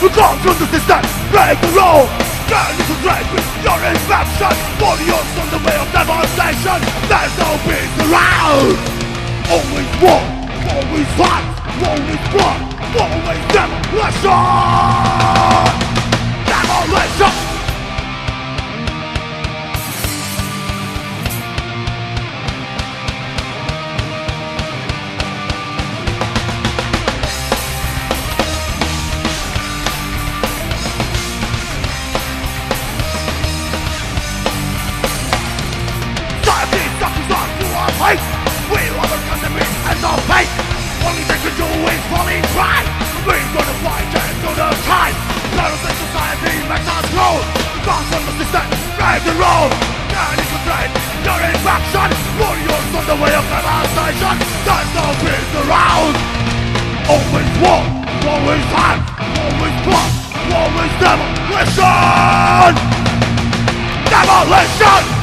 We come from the system, break the law Turn into trade with your infection. Warriors on the way of devastation. There's no peace around. Always war, always fight Always blood, always demolition us grow Gone from the road Turn into trade, you're in faction. Warriors on the way of devastation There's no peace around. Always war, always time, always blood Always demolition Demolition